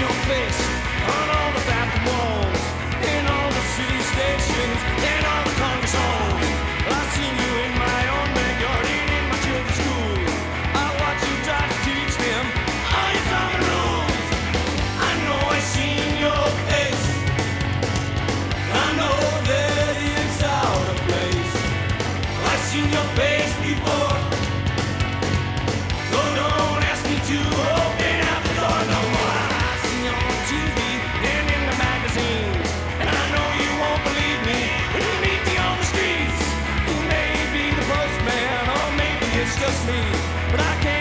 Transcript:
your face. The But I can't